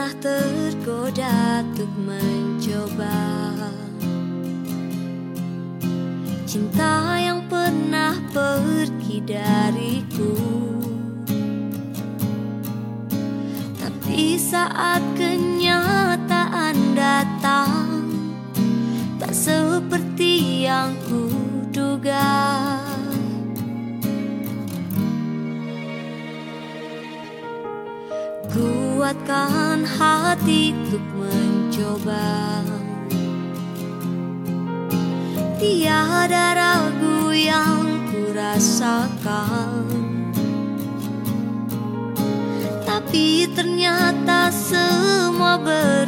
pernah tergoda untuk mencoba. Cinta yang pernah pergi dariku. Tapi saat kenyataan datang Tak seperti yang kuduga Kuatkan hati untuk mencoba. Tiada ragu yang kurasakan. Tapi ternyata semua berubah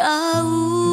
大雾